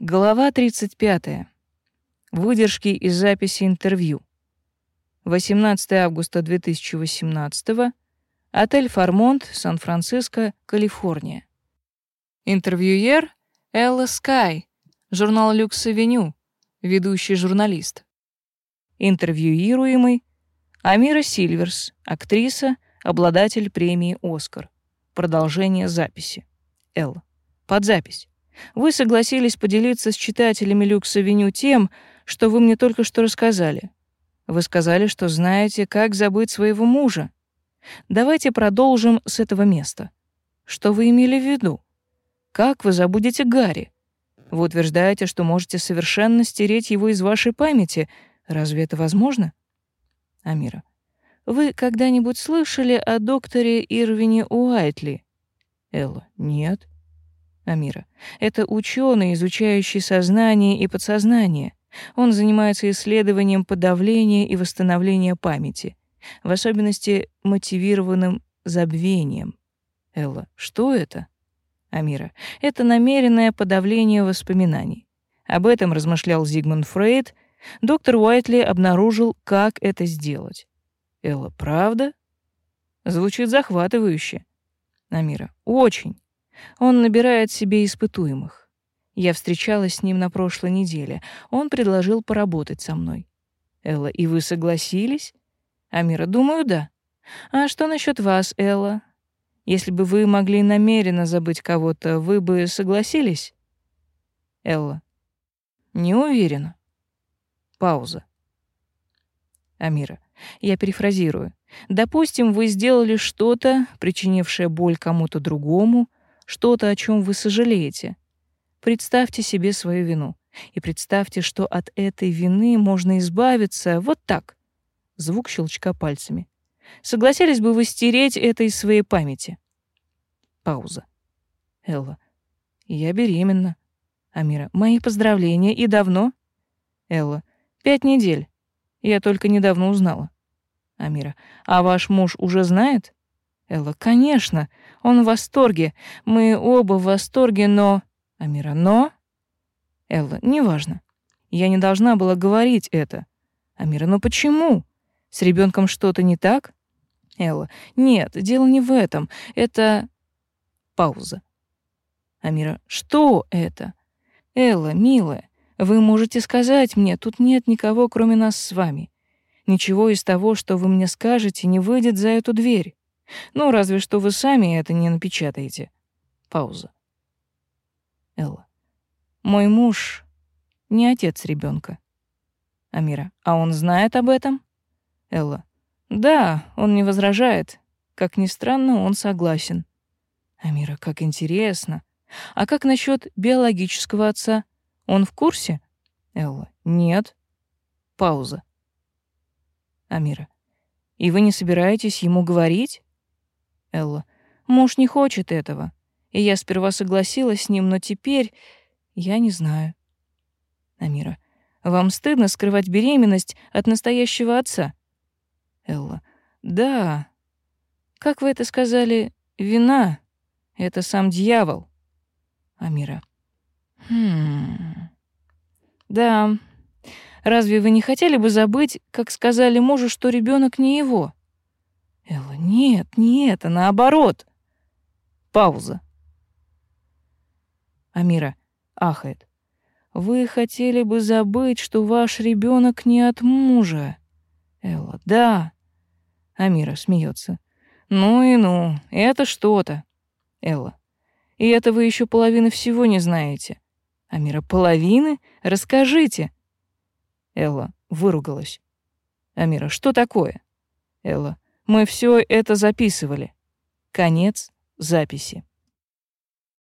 Глава 35. Выдержки из записи интервью. 18 августа 2018. Отель Фармонт, Сан-Франциско, Калифорния. Интервьюер Элла Скай, журнал Люкс Авеню, ведущий журналист. Интервьюируемый Амира Сильверс, актриса, обладатель премии «Оскар». Продолжение записи. Элла. Под запись. Вы согласились поделиться с читателями Люкс-авеню тем, что вы мне только что рассказали. Вы сказали, что знаете, как забыть своего мужа. Давайте продолжим с этого места. Что вы имели в виду? Как вы забудете Гарри? Вы утверждаете, что можете совершенно стереть его из вашей памяти. Разве это возможно? Амира. Вы когда-нибудь слышали о докторе Ирвине Уайтли? Элла. Нет. Амира. Это ученый, изучающий сознание и подсознание. Он занимается исследованием подавления и восстановления памяти, в особенности мотивированным забвением. Элла. Что это? Амира. Это намеренное подавление воспоминаний. Об этом размышлял Зигмунд Фрейд. Доктор Уайтли обнаружил, как это сделать. Элла. Правда? Звучит захватывающе. Амира. Очень. Он набирает себе испытуемых. Я встречалась с ним на прошлой неделе. Он предложил поработать со мной. Элла, и вы согласились? Амира, думаю, да. А что насчет вас, Элла? Если бы вы могли намеренно забыть кого-то, вы бы согласились? Элла. Не уверена. Пауза. Амира. Я перефразирую. Допустим, вы сделали что-то, причинившее боль кому-то другому, что-то, о чем вы сожалеете. Представьте себе свою вину и представьте, что от этой вины можно избавиться вот так. Звук щелчка пальцами. Согласились бы вы стереть это из своей памяти? Пауза. Элла. Я беременна. Амира. Мои поздравления. И давно? Элла. Пять недель. Я только недавно узнала. Амира. А ваш муж уже знает? Элла. Конечно. Он в восторге. Мы оба в восторге, но... Амира, но... Элла, неважно. Я не должна была говорить это. Амира, но почему? С ребенком что-то не так? Элла, нет, дело не в этом. Это... Пауза. Амира, что это? Элла, милая, вы можете сказать мне, тут нет никого, кроме нас с вами. Ничего из того, что вы мне скажете, не выйдет за эту дверь. Ну, разве что вы сами это не напечатаете. Пауза. Элла. Мой муж не отец ребенка. Амира. А он знает об этом? Элла. Да, он не возражает. Как ни странно, он согласен. Амира. Как интересно. А как насчет биологического отца? Он в курсе? Элла. Нет. Пауза. Амира. И вы не собираетесь ему говорить? Элла. Муж не хочет этого. И я сперва согласилась с ним, но теперь я не знаю. Амира. Вам стыдно скрывать беременность от настоящего отца? Элла. Да. Как вы это сказали? Вина. Это сам дьявол. Амира. Хм. Да. Разве вы не хотели бы забыть, как сказали мужу, что ребенок не его? Элла, нет, не это, наоборот. Пауза. Амира ахает. Вы хотели бы забыть, что ваш ребенок не от мужа. Элла, да. Амира смеется. Ну и ну, это что-то. Элла. И это вы еще половины всего не знаете. Амира, половины? Расскажите. Элла выругалась. Амира, что такое? Элла, мы все это записывали. Конец записи.